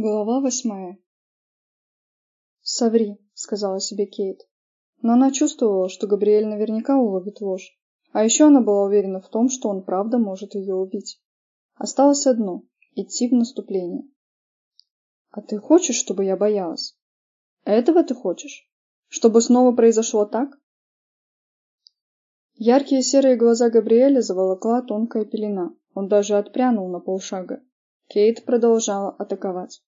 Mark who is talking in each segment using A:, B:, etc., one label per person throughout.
A: Глава восьмая. «Соври», — сказала себе Кейт. Но она чувствовала, что Габриэль наверняка уловит ложь. А еще она была уверена в том, что он правда может ее убить. Осталось одно — идти в наступление. «А ты хочешь, чтобы я боялась? Этого ты хочешь? Чтобы снова произошло так?» Яркие серые глаза Габриэля заволокла тонкая пелена. Он даже отпрянул на полшага. Кейт продолжала атаковать.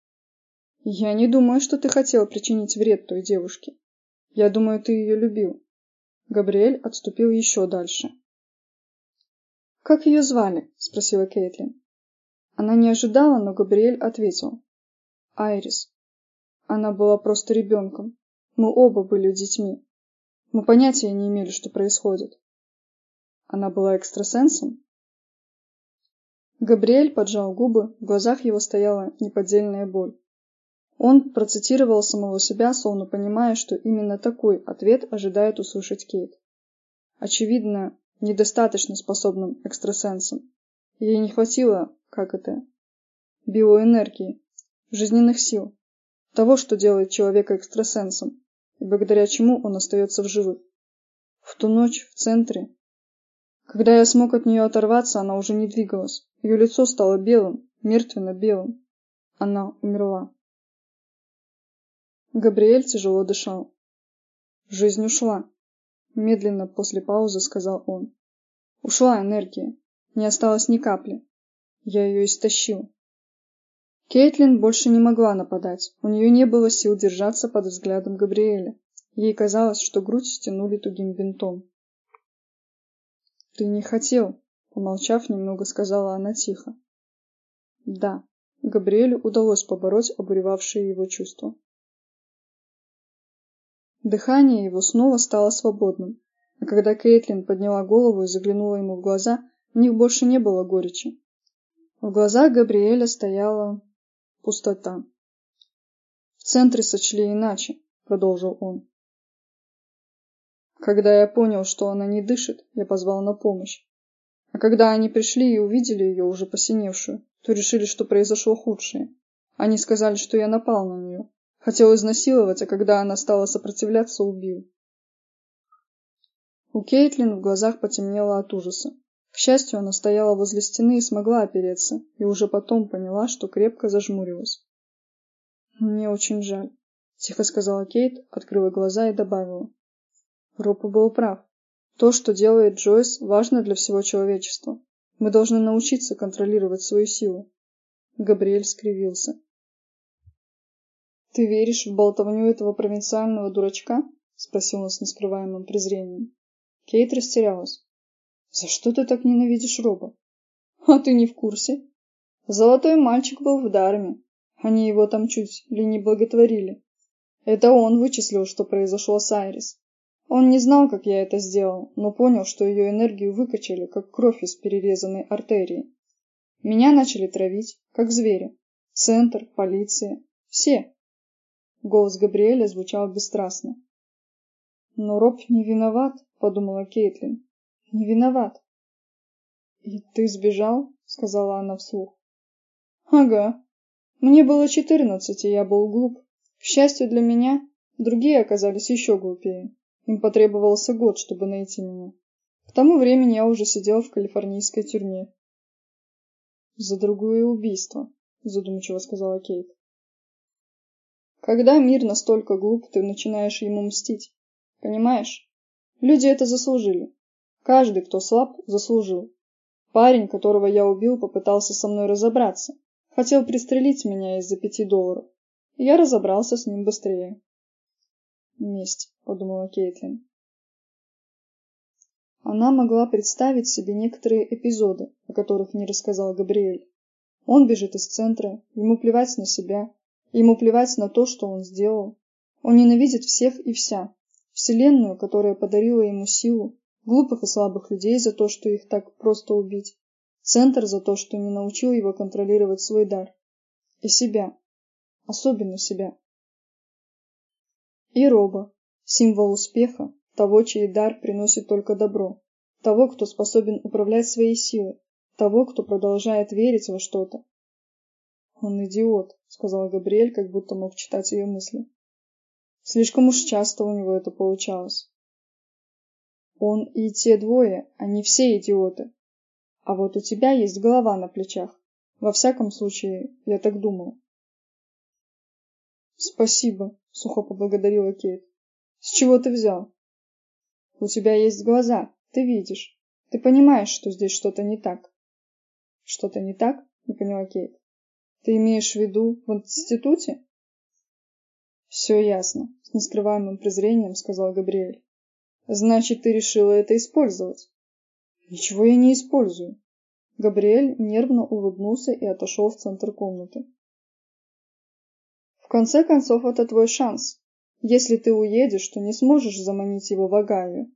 A: «Я не думаю, что ты хотел причинить вред той девушке. Я думаю, ты ее любил». Габриэль отступил еще дальше. «Как ее звали?» – спросила Кейтлин. Она не ожидала, но Габриэль ответил. «Айрис. Она была просто ребенком. Мы оба были детьми. Мы понятия не имели, что происходит. Она была экстрасенсом? Габриэль поджал губы, в глазах его стояла неподдельная боль. Он процитировал самого себя, словно понимая, что именно такой ответ ожидает услышать Кейт. Очевидно, недостаточно способным экстрасенсом. Ей не хватило, как это, биоэнергии, жизненных сил, того, что делает человека экстрасенсом, и благодаря чему он остается в живых. В ту ночь в центре когда я смог от нее оторваться, она уже не двигалась. Ее лицо стало белым, мертвенно-белым. Она умерла. Габриэль тяжело дышал. Жизнь ушла. Медленно после паузы сказал он. Ушла энергия. Не осталось ни капли. Я ее истощил. Кейтлин больше не могла нападать. У нее не было сил держаться под взглядом Габриэля. Ей казалось, что грудь стянули тугим бинтом. «Ты не хотел», — помолчав немного, сказала она тихо. «Да». Габриэлю удалось побороть обуревавшие его чувства. Дыхание его снова стало свободным, а когда Кейтлин подняла голову и заглянула ему в глаза, в них больше не было горечи. В глазах Габриэля стояла пустота. «В центре сочли иначе», — продолжил он. Когда я понял, что она не дышит, я позвал на помощь. А когда они пришли и увидели ее уже посиневшую, то решили, что произошло худшее. Они сказали, что я напал на нее. Хотел изнасиловать, а когда она стала сопротивляться, убил. У Кейтлин в глазах потемнело от ужаса. К счастью, она стояла возле стены и смогла опереться, и уже потом поняла, что крепко зажмурилась. «Мне очень жаль», — тихо сказала Кейт, открыла глаза и добавила. Ропа был прав. То, что делает Джойс, важно для всего человечества. Мы должны научиться контролировать свою силу. Габриэль скривился. «Ты веришь в болтовню этого провинциального дурачка?» — спросил он с нескрываемым презрением. Кейт растерялась. «За что ты так ненавидишь Роба?» «А ты не в курсе?» «Золотой мальчик был в Дарме. Они его там чуть ли не благотворили. Это он вычислил, что произошло с Айрис. Он не знал, как я это сделал, но понял, что ее энергию выкачали, как кровь из перерезанной артерии. Меня начали травить, как зверя. Центр, полиция, все. Голос Габриэля звучал бесстрастно. Но Роб не виноват, подумала Кейтлин. Не виноват. И ты сбежал? сказала она вслух. Ага. Мне было четырнадцать, и я был глуп. К счастью для меня, другие оказались еще глупее. Им потребовался год, чтобы найти меня. К тому времени я уже сидел в калифорнийской тюрьме. За другое убийство, задумчиво сказала Кейт. Когда мир настолько глуп, ты начинаешь ему мстить. Понимаешь? Люди это заслужили. Каждый, кто слаб, заслужил. Парень, которого я убил, попытался со мной разобраться. Хотел пристрелить меня из-за пяти долларов. Я разобрался с ним быстрее. Месть, подумала Кейтлин. Она могла представить себе некоторые эпизоды, о которых не рассказал Габриэль. Он бежит из центра, ему плевать на себя, ему плевать на то, что он сделал. Он ненавидит всех и вся. Вселенную, которая подарила ему силу, глупых и слабых людей за то, что их так просто убить, центр за то, что не научил его контролировать свой дар, и себя, особенно себя. И Роба, символ успеха, того, чей дар приносит только добро, того, кто способен управлять своей силой, того, кто продолжает верить во что-то. Он идиот, сказал Габриэль, как будто мог читать ее мысли. Слишком уж часто у него это получалось. Он и те двое, они все идиоты. А вот у тебя есть голова на плечах. Во всяком случае, я так думал. Спасибо, сухо поблагодарила Кейт. С чего ты взял? У тебя есть глаза, ты видишь. Ты понимаешь, что здесь что-то не так. Что-то не так? Не поняла Кейт. Ты имеешь в виду в институте? Все ясно, с нескрываемым презрением сказал Габриэль. Значит, ты решила это использовать? Ничего я не использую. Габриэль нервно улыбнулся и отошел в центр комнаты. В конце концов, это твой шанс. Если ты уедешь, то не сможешь заманить его в Агаю.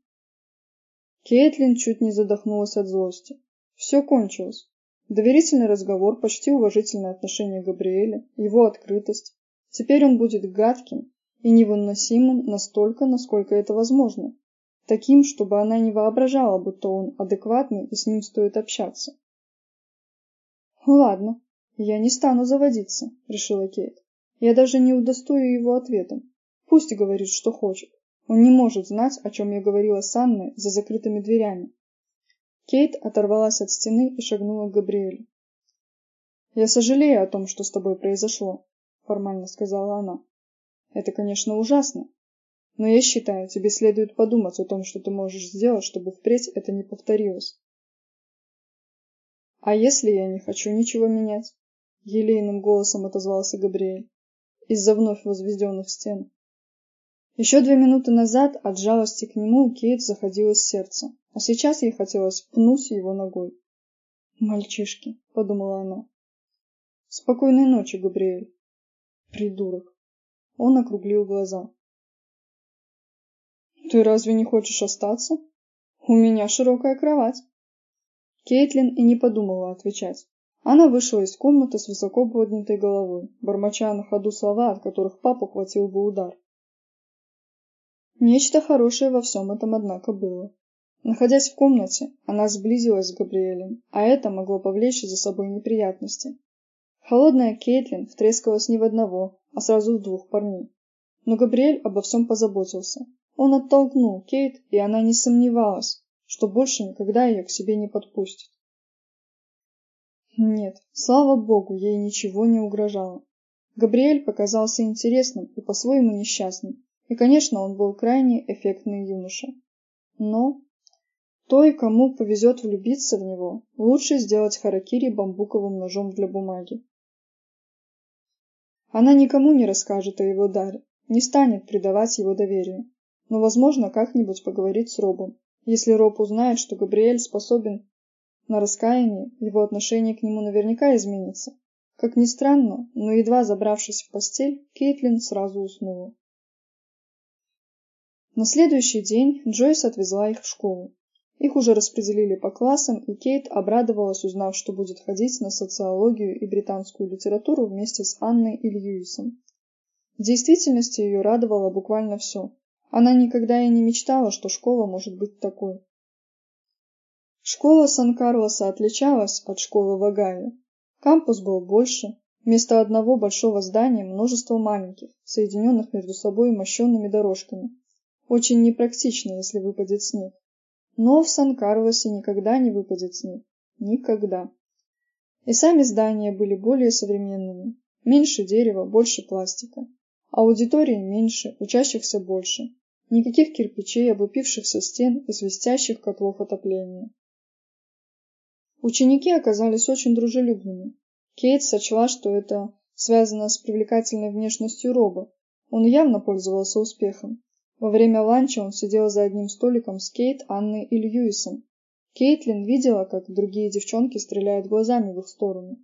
A: Кейтлин чуть не задохнулась от злости. Все кончилось. Доверительный разговор, почти уважительное отношение Габриэля, его открытость. Теперь он будет гадким и невыносимым настолько, насколько это возможно. Таким, чтобы она не воображала, будто он адекватный и с ним стоит общаться. «Ладно, я не стану заводиться», — решила Кейт. «Я даже не удостою его ответом. Пусть говорит, что хочет. Он не может знать, о чем я говорила с Анной за закрытыми дверями. Кейт оторвалась от стены и шагнула к Габриэлю. «Я сожалею о том, что с тобой произошло», — формально сказала она. «Это, конечно, ужасно, но я считаю, тебе следует подумать о том, что ты можешь сделать, чтобы впредь это не повторилось». «А если я не хочу ничего менять?» — елейным голосом отозвался Габриэль. «Из-за вновь возведенных стен». Еще две минуты назад от жалости к нему у Кейт заходилось сердце, а сейчас ей хотелось пнуть его ногой. «Мальчишки», — подумала она. «Спокойной ночи, Габриэль». «Придурок». Он округлил глаза. «Ты разве не хочешь остаться? У меня широкая кровать». Кейтлин и не подумала отвечать. Она вышла из комнаты с высоко поднятой головой, бормоча на ходу слова, от которых папу хватил бы удар. Нечто хорошее во всем этом, однако, было. Находясь в комнате, она сблизилась с Габриэлем, а это могло повлечь за собой неприятности. Холодная Кейтлин втрескалась не в одного, а сразу в двух парней. Но Габриэль обо всем позаботился. Он оттолкнул Кейт, и она не сомневалась, что больше никогда ее к себе не подпустит. Нет, слава богу, ей ничего не угрожало. Габриэль показался интересным и по-своему несчастным, и, конечно, он был крайне эффектный юноша. Но той, кому повезет влюбиться в него, лучше сделать харакири бамбуковым ножом для бумаги. Она никому не расскажет о его даре, не станет предавать его доверию, но, возможно, как-нибудь поговорит с Робом. Если Роб узнает, что Габриэль способен на раскаяние, его отношение к нему наверняка изменится. Как ни странно, но едва забравшись в постель, Кейтлин сразу уснула. На следующий день Джойс отвезла их в школу. Их уже распределили по классам, и Кейт обрадовалась, узнав, что будет ходить на социологию и британскую литературу вместе с Анной и Льюисом. В действительности ее радовало буквально все. Она никогда и не мечтала, что школа может быть такой. Школа Сан-Карлоса отличалась от школы в Огайо. Кампус был больше, вместо одного большого здания множество маленьких, соединенных между собой мощенными дорожками, очень непрактично, если выпадет снег. Но в Сан-Карлосе никогда не выпадет снег. Никогда. И сами здания были более современными. Меньше дерева, больше пластика. Аудитории меньше, учащихся больше. Никаких кирпичей, облупившихся стен и свистящих котлов отопления. Ученики оказались очень дружелюбными. Кейт сочла, что это связано с привлекательной внешностью Роба. Он явно пользовался успехом. Во время ланча он сидел за одним столиком с Кейт, Анной и Льюисом. Кейтлин видела, как другие девчонки стреляют глазами в их сторону.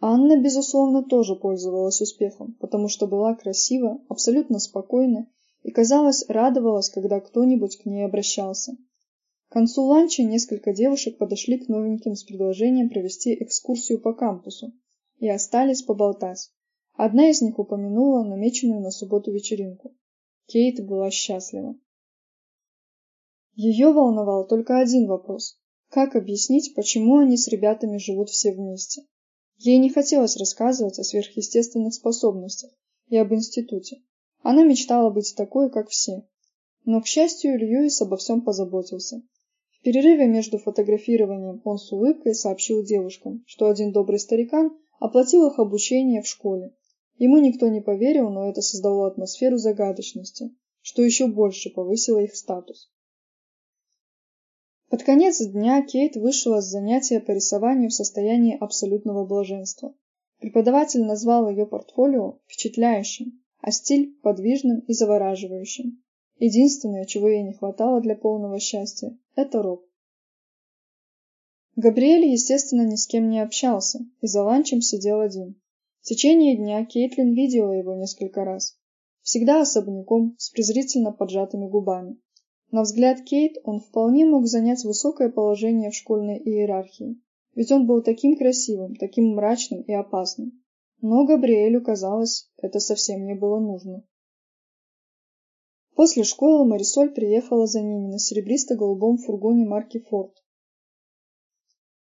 A: Анна, безусловно, тоже пользовалась успехом, потому что была красива, абсолютно спокойна и, казалось, радовалась, когда кто-нибудь к ней обращался. К концу ланча несколько девушек подошли к новеньким с предложением провести экскурсию по кампусу и остались поболтать. Одна из них упомянула намеченную на субботу вечеринку. Кейт была счастлива. Ее волновал только один вопрос. Как объяснить, почему они с ребятами живут все вместе? Ей не хотелось рассказывать о сверхъестественных способностях и об институте. Она мечтала быть такой, как все. Но, к счастью, Льюис обо всем позаботился. В перерыве между фотографированием он с улыбкой сообщил девушкам, что один добрый старикан оплатил их обучение в школе. Ему никто не поверил, но это создало атмосферу загадочности, что еще больше повысило их статус. Под конец дня Кейт вышла с занятия по рисованию в состоянии абсолютного блаженства. Преподаватель назвал ее портфолио впечатляющим, а стиль подвижным и завораживающим. Единственное, чего ей не хватало для полного счастья, это роб. Габриэль, естественно, ни с кем не общался и за ланчем сидел один. В течение дня Кейтлин видела его несколько раз. Всегда особняком, с презрительно поджатыми губами. На взгляд Кейт он вполне мог занять высокое положение в школьной иерархии, ведь он был таким красивым, таким мрачным и опасным. Но Габриэлю казалось, это совсем не было нужно. После школы Марисоль приехала за ними на серебристо-голубом фургоне марки Форд.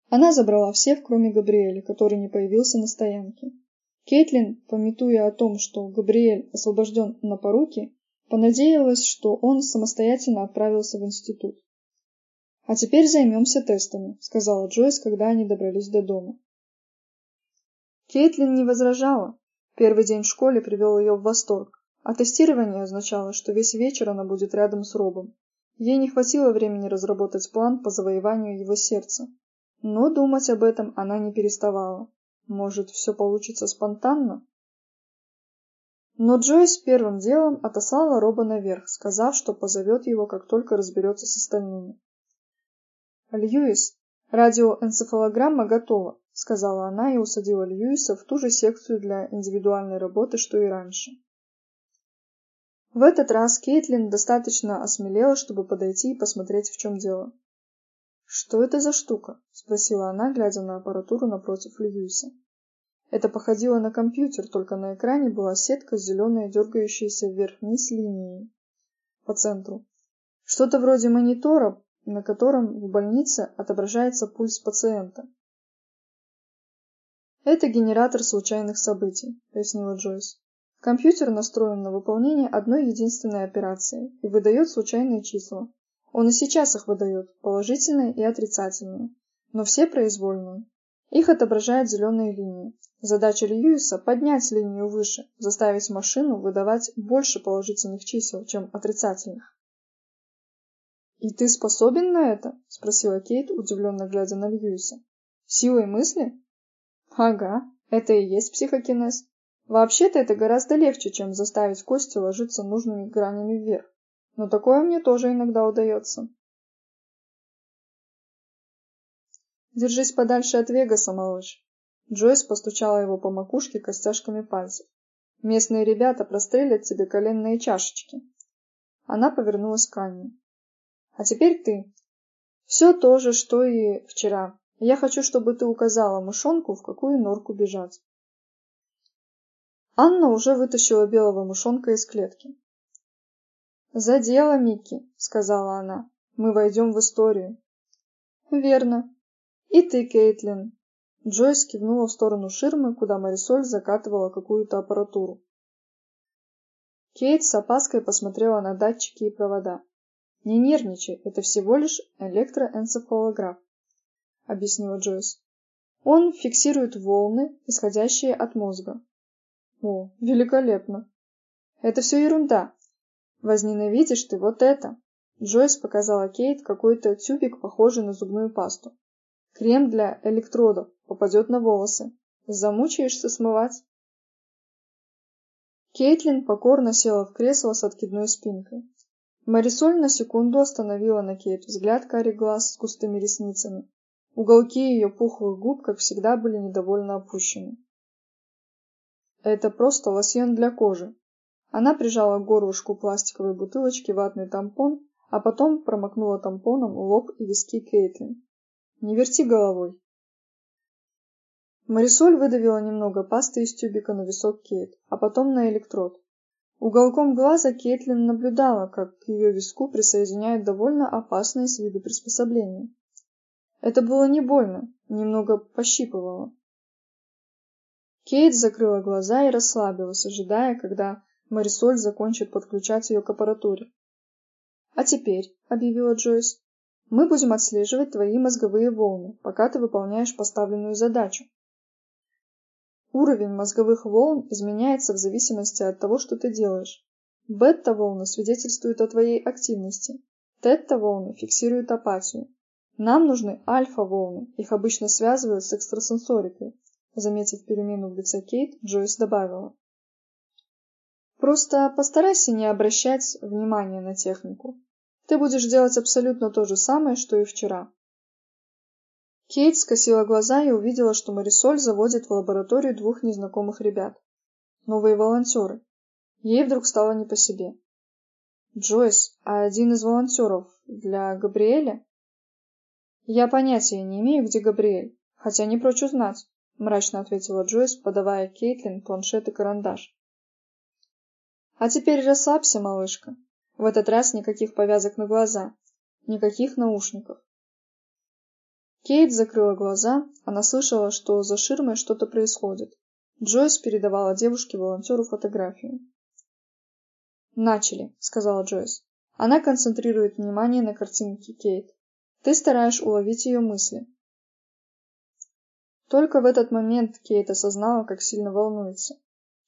A: Она забрала всех, кроме Габриэля, который не появился на стоянке. Кейтлин, пометуя о том, что Габриэль освобожден на поруки, Понадеялась, что он самостоятельно отправился в институт. «А теперь займемся тестами», — сказала Джойс, когда они добрались до дома. Кейтлин не возражала. Первый день в школе привел ее в восторг, а тестирование означало, что весь вечер она будет рядом с Робом. Ей не хватило времени разработать план по завоеванию его сердца. Но думать об этом она не переставала. Может, все получится спонтанно? Но Джойс первым делом отослала Роба наверх, сказав, что позовет его, как только разберется с остальными. «Льюис, радиоэнцефалограмма готова», — сказала она и усадила Льюиса в ту же секцию для индивидуальной работы, что и раньше. В этот раз Кейтлин достаточно осмелела, чтобы подойти и посмотреть, в чем дело. «Что это за штука?» — спросила она, глядя на аппаратуру напротив Льюиса. Это походило на компьютер, только на экране была сетка с зеленой вверх-вниз линией по центру. Что-то вроде монитора, на котором в больнице отображается пульс пациента. «Это генератор случайных событий», — пояснила Джойс. «Компьютер настроен на выполнение одной единственной операции и выдает случайные числа. Он и сейчас их выдает, положительные и отрицательные, но все произвольные. Их отображают зеленые линии. Задача Льюиса – поднять линию выше, заставить машину выдавать больше положительных чисел, чем отрицательных. «И ты способен на это?» – спросила Кейт, удивленно глядя на Льюиса. «Силой мысли?» «Ага, это и есть психокинез. Вообще-то это гораздо легче, чем заставить кости ложиться нужными гранями вверх. Но такое мне тоже иногда удается. Держись подальше от Вегаса, малыш. Джойс постучала его по макушке костяшками пальцев. Местные ребята прострелят тебе коленные чашечки. Она повернулась к Анне. А теперь ты. Все то же, что и вчера. Я хочу, чтобы ты указала мышонку, в какую норку бежать. Анна уже вытащила белого мышонка из клетки. «За дело, Микки», — сказала она. «Мы войдем в историю». «Верно. И ты, Кейтлин. Джойс кивнула в сторону ширмы, куда Марисоль закатывала какую-то аппаратуру. Кейт с опаской посмотрела на датчики и провода. «Не нервничай, это всего лишь электроэнцефалограф», — объяснила Джойс. «Он фиксирует волны, исходящие от мозга». «О, великолепно!» «Это все ерунда. Возненавидишь ты вот это!» Джойс показала Кейт какой-то тюбик, похожий на зубную пасту. Крем для электродов попадет на волосы. Замучаешься смывать. Кейтлин покорно села в кресло с откидной спинкой. Марисоль на секунду остановила на Кейт взгляд карий глаз с густыми ресницами. Уголки ее пухлых губ, как всегда, были недовольно опущены. Это просто лосьон для кожи. Она прижала к горлышку пластиковой бутылочки ватный тампон, а потом промокнула тампоном лоб и виски Кейтлин. Не верти головой. Марисоль выдавила немного пасты из тюбика на висок Кейт, а потом на электрод. Уголком глаза Кейтлин наблюдала, как к ее виску присоединяют довольно опасное с виду приспособление. Это было не больно, немного пощипывало. Кейт закрыла глаза и расслабилась, ожидая, когда Марисоль закончит подключать ее к аппаратуре. «А теперь», — объявила Джойс, — «мы будем отслеживать твои мозговые волны, пока ты выполняешь поставленную задачу. Уровень мозговых волн изменяется в зависимости от того, что ты делаешь. Бета-волны свидетельствуют о твоей активности. Тетта-волны фиксируют апатию. Нам нужны альфа-волны, их обычно связывают с экстрасенсорикой. Заметив перемену в лице Кейт, Джойс добавила. Просто постарайся не обращать внимания на технику. Ты будешь делать абсолютно то же самое, что и вчера. Кейт скосила глаза и увидела, что Марисоль заводит в лабораторию двух незнакомых ребят. Новые волонтеры. Ей вдруг стало не по себе. «Джойс, а один из волонтеров для Габриэля?» «Я понятия не имею, где Габриэль, хотя не прочь узнать», — мрачно ответила Джойс, подавая Кейтлин планшет и карандаш. «А теперь расслабься, малышка. В этот раз никаких повязок на глаза, никаких наушников. Кейт закрыла глаза, она слышала, что за ширмой что-то происходит. Джойс передавала девушке-волонтеру фотографию. «Начали», — сказала Джойс. Она концентрирует внимание на картинке Кейт. Ты стараешь уловить ее мысли. Только в этот момент Кейт осознала, как сильно волнуется.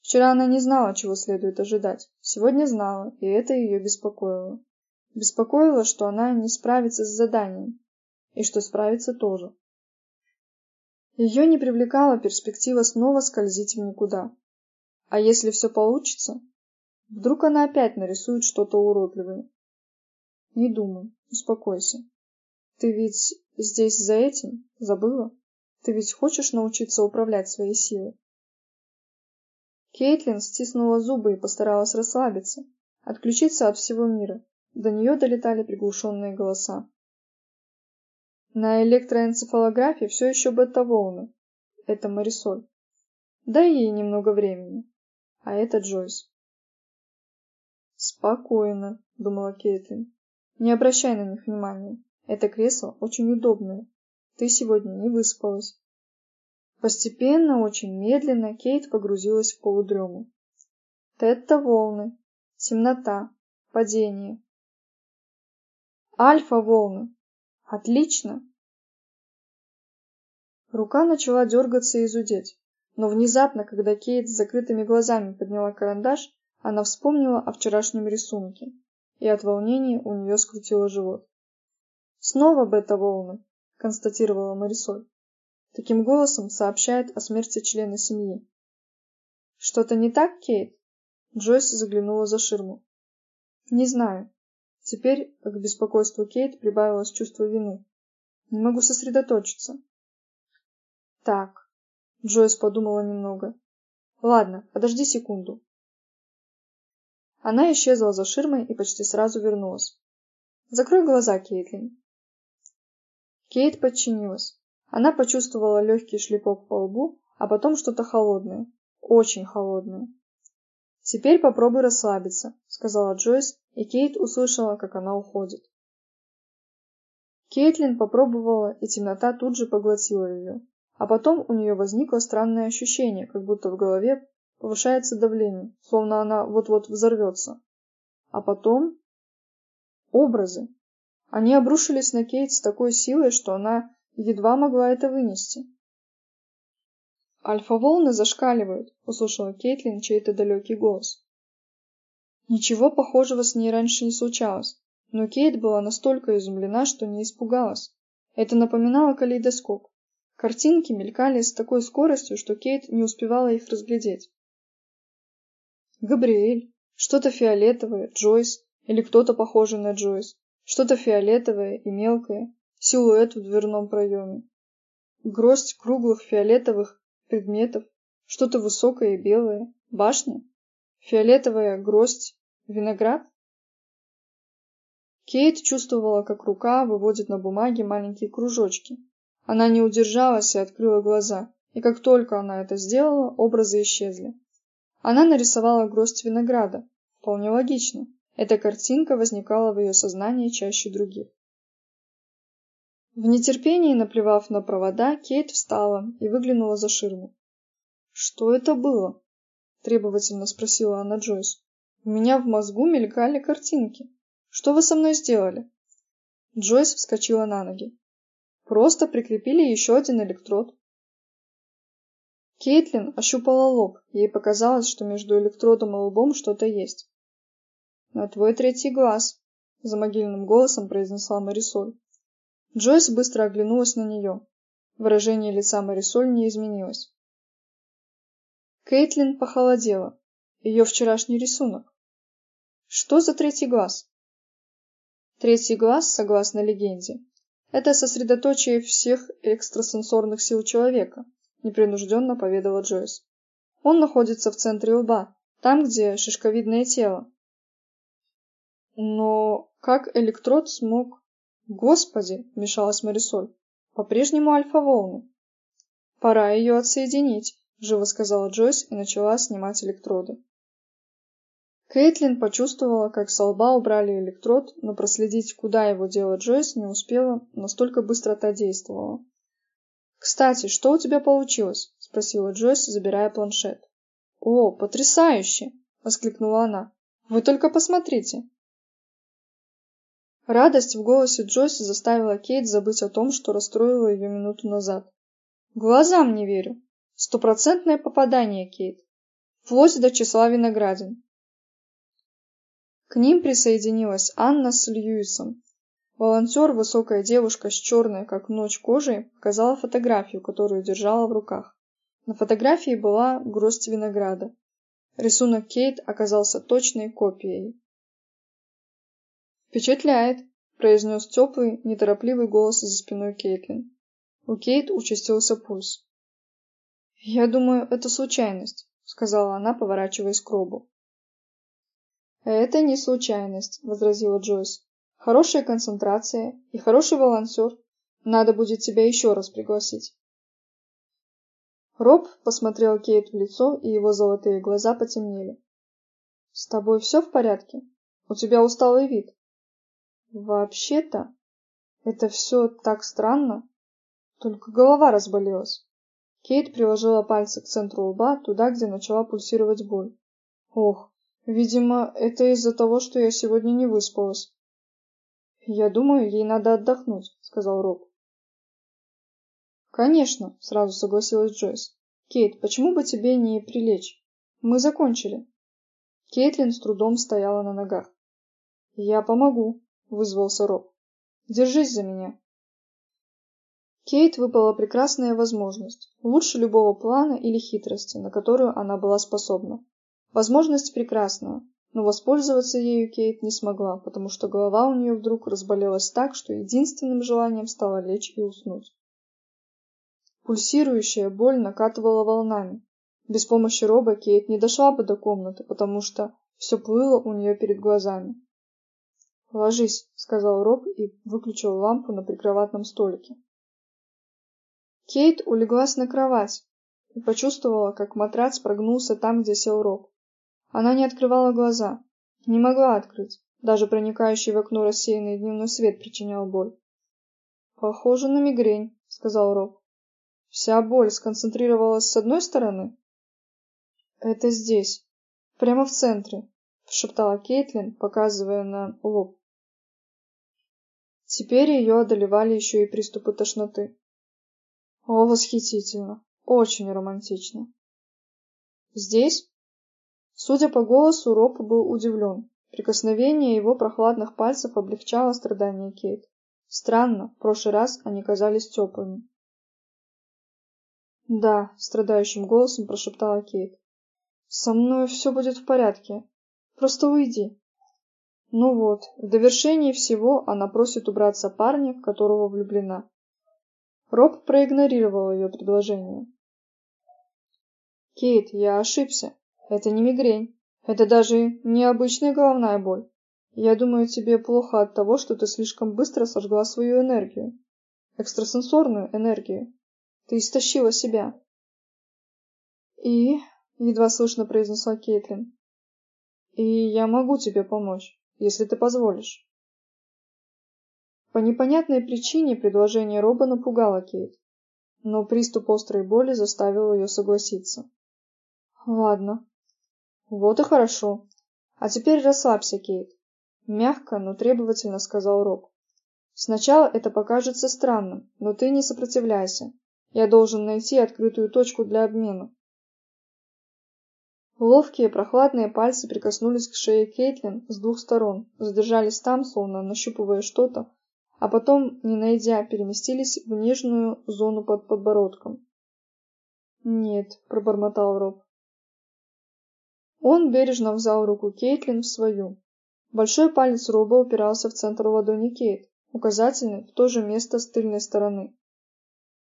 A: Вчера она не знала, чего следует ожидать. Сегодня знала, и это ее беспокоило. Беспокоило, что она не справится с заданием, и что справится тоже. Ее не привлекала перспектива снова скользить в никуда. А если все получится? Вдруг она опять нарисует что-то уродливое? Не думай, успокойся. Ты ведь здесь за этим? Забыла? Ты ведь хочешь научиться управлять своей силой? Кейтлин стиснула зубы и постаралась расслабиться, отключиться от всего мира. До нее долетали приглушенные голоса. На электроэнцефалографе все еще бета-волны. Это Марисоль. Дай ей немного времени. А это Джойс. Спокойно, думала Кейтлин. Не обращай на них внимания. Это кресло очень удобное. Ты сегодня не выспалась. Постепенно, очень медленно Кейт погрузилась в полудрему. Тетта-волны, темнота, падение. Альфа-волны, Отлично. Рука начала дергаться и зудеть, но внезапно, когда Кейт с закрытыми глазами подняла карандаш, она вспомнила о вчерашнем рисунке, и от волнения у нее скрутило живот. «Снова бета-волны», — констатировала Марисоль. Таким голосом сообщает о смерти члена семьи. «Что-то не так, Кейт?» Джойс заглянула за ширму. «Не знаю. Теперь к беспокойству Кейт прибавилось чувство вины. Не могу сосредоточиться. Так, Джойс подумала немного. Ладно, подожди секунду. Она исчезла за ширмой и почти сразу вернулась. Закрой глаза, Кейтлин. Кейт подчинилась. Она почувствовала легкий шлепок по лбу, а потом что-то холодное. Очень холодное. «Теперь попробуй расслабиться», — сказала Джойс, и Кейт услышала, как она уходит. Кейтлин попробовала, и темнота тут же поглотила ее. А потом у нее возникло странное ощущение, как будто в голове повышается давление, словно она вот-вот взорвется. А потом... Образы. Они обрушились на Кейт с такой силой, что она едва могла это вынести. «Альфа-волны зашкаливают», — услышала Кейтлин чей-то далекий голос. Ничего похожего с ней раньше не случалось, но Кейт была настолько изумлена, что не испугалась. Это напоминало калейдоскоп. Картинки мелькали с такой скоростью, что Кейт не успевала их разглядеть. Габриэль, что-то фиолетовое, Джойс или кто-то похожий на Джойс, что-то фиолетовое и мелкое, силуэт в дверном проеме. Гроздь круглых фиолетовых предметов, что-то высокое и белое, башня, фиолетовая гроздь, виноград. Кейт чувствовала, как рука выводит на бумаге маленькие кружочки. Она не удержалась и открыла глаза, и как только она это сделала, образы исчезли. Она нарисовала гроздь винограда. Вполне логично. Эта картинка возникала в ее сознании чаще других. В нетерпении, наплевав на провода, Кейт встала и выглянула за ширму. Что это было? Требовательно спросила она Джойс. У меня в мозгу мелькали картинки. Что вы со мной сделали? Джойс вскочила на ноги. Просто прикрепили еще один электрод. Кейтлин ощупала лоб. Ей показалось, что между электродом и лбом что-то есть. «На твой третий глаз», — за могильным голосом произнесла Марисоль. Джойс быстро оглянулась на нее. Выражение лица Марисоль не изменилось. Кейтлин похолодела. Ее вчерашний рисунок. Что за третий глаз? Третий глаз, согласно легенде, это сосредоточие всех экстрасенсорных сил человека, непринужденно поведала Джойс. Он находится в центре лба, там, где шишковидное тело. Но как электрод смог... Господи, вмешалась Марисоль, по-прежнему альфа-волны. Пора ее отсоединить, живо сказала Джойс и начала снимать электроды. Кейтлин почувствовала, как с лба убрали электрод, но проследить, куда его делает Джойс, не успела, настолько быстро та действовала. «Кстати, что у тебя получилось?» — спросила Джойс, забирая планшет. «О, потрясающе!» — воскликнула она. «Вы только посмотрите!» Радость в голосе Джойс заставила Кейт забыть о том, что расстроила ее минуту назад. «Глазам не верю! Стопроцентное попадание, Кейт! Вплоть до числа виноградин!» К ним присоединилась Анна с Льюисом. Волонтер, высокая девушка с черной, как ночь, кожей, показала фотографию, которую держала в руках. На фотографии была гроздь винограда. Рисунок Кейт оказался точной копией. «Впечатляет», — произнес теплый, неторопливый голос за спиной Кейтлин. У Кейт участился пульс. «Я думаю, это случайность», — сказала она, поворачиваясь к Робу. «Это не случайность», — возразила Джойс. «Хорошая концентрация и хороший волонтер. Надо будет тебя еще раз пригласить». Роб посмотрел Кейт в лицо, и его золотые глаза потемнели. «С тобой все в порядке? У тебя усталый вид?» «Вообще-то, это все так странно. Только голова разболелась». Кейт приложила пальцы к центру лба, туда, где начала пульсировать боль. «Ох, Видимо, это из-за того, что я сегодня не выспалась. Я думаю, ей надо отдохнуть, сказал Роб. Конечно, сразу согласилась Джойс. Кейт, почему бы тебе не прилечь? Мы закончили. Кейтлин с трудом стояла на ногах. Я помогу, вызвался Роб. Держись за меня. Кейт выпала прекрасная возможность, лучше любого плана или хитрости, на которую она была способна. Возможность прекрасная, но воспользоваться ею Кейт не смогла, потому что голова у нее вдруг разболелась так, что единственным желанием стало лечь и уснуть. Пульсирующая боль накатывала волнами. Без помощи Роба Кейт не дошла бы до комнаты, потому что все плыло у нее перед глазами. «Ложись», — сказал Роб и выключил лампу на прикроватном столике. Кейт улеглась на кровать и почувствовала, как матрац прогнулся там, где сел Роб. Она не открывала глаза. Не могла открыть. Даже проникающий в окно рассеянный дневной свет причинял боль. «Похоже на мигрень», — сказал Роб. «Вся боль сконцентрировалась с одной стороны?» «Это здесь, прямо в центре», — шептала Кейтлин, показывая на лоб. Теперь ее одолевали еще и приступы тошноты. О, восхитительно! Очень романтично. Здесь? Судя по голосу, Роб был удивлен. Прикосновение его прохладных пальцев облегчало страдания Кейт. Странно, в прошлый раз они казались теплыми. «Да», — страдающим голосом прошептала Кейт. «Со мной все будет в порядке. Просто уйди». Ну вот, в довершении всего она просит убраться парня, в которого влюблена. Роб проигнорировал ее предложение. «Кейт, я ошибся. Это не мигрень. Это даже не обычная головная боль. Я думаю, тебе плохо от того, что ты слишком быстро сожгла свою энергию. Экстрасенсорную энергию. Ты истощила себя. И... Едва слышно произнесла Кейтлин. И я могу тебе помочь, если ты позволишь. По непонятной причине предложение Роба напугало Кейт, но приступ острой боли заставил ее согласиться. Ладно. Вот и хорошо. А теперь расслабься, Кейт. Мягко, но требовательно сказал Роб. Сначала это покажется странным, но ты не сопротивляйся. Я должен найти открытую точку для обмена. Ловкие прохладные пальцы прикоснулись к шее Кейтлин с двух сторон, задержались там, словно нащупывая что-то, а потом, не найдя, переместились в нежную зону под подбородком. «Нет», — пробормотал Роб. Он бережно взял руку Кейтлин в свою. Большой палец Роба упирался в центр ладони Кейт, указательный в то же место с тыльной стороны.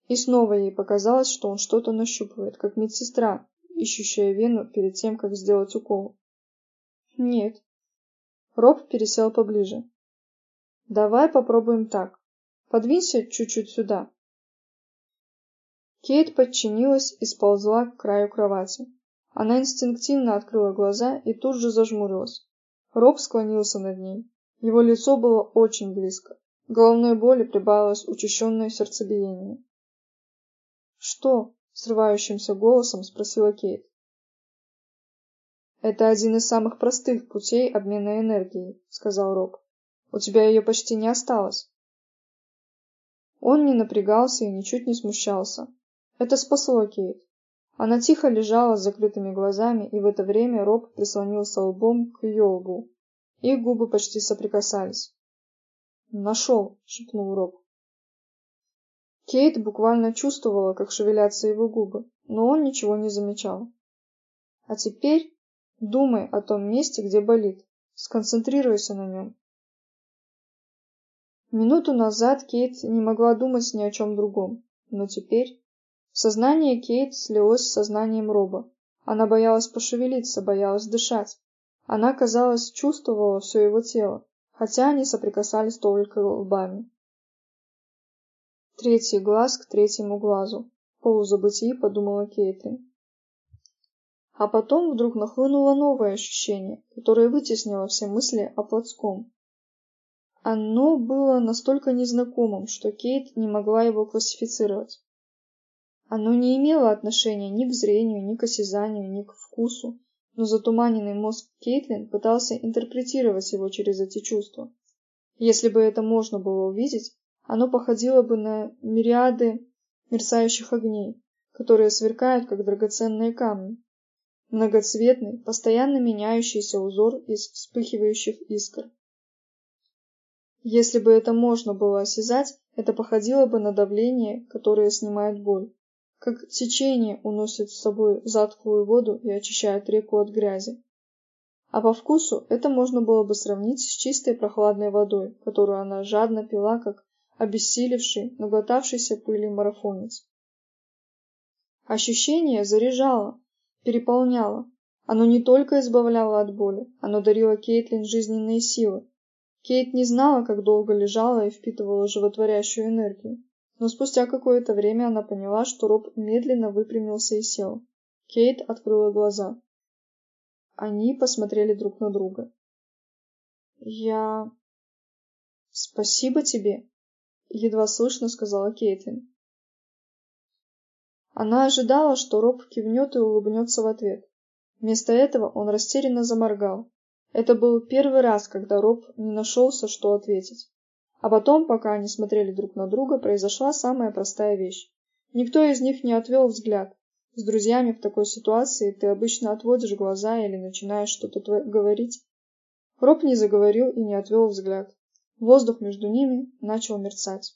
A: И снова ей показалось, что он что-то нащупывает, как медсестра, ищущая вену перед тем, как сделать укол. Нет. Роб пересел поближе. Давай попробуем так. Подвинься чуть-чуть сюда. Кейт подчинилась и сползла к краю кровати. Она инстинктивно открыла глаза и тут же зажмурилась. Роб склонился над ней. Его лицо было очень близко. Головной боли прибавилось учащенное сердцебиение. «Что?» — срывающимся голосом спросила Кейт. «Это один из самых простых путей обмена энергией», — сказал Роб. «У тебя ее почти не осталось». Он не напрягался и ничуть не смущался. Это спасло Кейт. Она тихо лежала с закрытыми глазами, и в это время Роб прислонился лбом к ее лбу. Их губы почти соприкасались. «Нашел!» — шепнул Роб. Кейт буквально чувствовала, как шевелятся его губы, но он ничего не замечал. «А теперь думай о том месте, где болит. Сконцентрируйся на нем». Минуту назад Кейт не могла думать ни о чем другом, но теперь Сознание Кейт слилось с сознанием Роба. Она боялась пошевелиться, боялась дышать. Она, казалось, чувствовала все его тело, хотя они соприкасались только лбами. Третий глаз к третьему глазу. В полузабытии подумала Кейтлин. А потом вдруг нахлынуло новое ощущение, которое вытеснило все мысли о плотском. Оно было настолько незнакомым, что Кейт не могла его классифицировать. Оно не имело отношения ни к зрению, ни к осязанию, ни к вкусу, но затуманенный мозг Кейтлин пытался интерпретировать его через эти чувства. Если бы это можно было увидеть, оно походило бы на мириады мерцающих огней, которые сверкают, как драгоценные камни. Многоцветный, постоянно меняющийся узор из вспыхивающих искр. Если бы это можно было осязать, это походило бы на давление, которое снимает боль как течение уносит с собой затхлую воду и очищает реку от грязи. А по вкусу это можно было бы сравнить с чистой прохладной водой, которую она жадно пила, как обессилевший, наглотавшийся пыли марафонец. Ощущение заряжало, переполняло. Оно не только избавляло от боли, оно дарило Кейтлин жизненные силы. Кейт не знала, как долго лежала и впитывала животворящую энергию. Но спустя какое-то время она поняла, что Роб медленно выпрямился и сел. Кейт открыла глаза. Они посмотрели друг на друга. «Я... спасибо тебе», — едва слышно сказала Кейтлин. Она ожидала, что Роб кивнет и улыбнется в ответ. Вместо этого он растерянно заморгал. Это был первый раз, когда Роб не нашелся, что ответить. А потом, пока они смотрели друг на друга, произошла самая простая вещь. Никто из них не отвел взгляд. С друзьями в такой ситуации ты обычно отводишь глаза или начинаешь что-то говорить. Роб не заговорил и не отвел взгляд. Воздух между ними начал мерцать.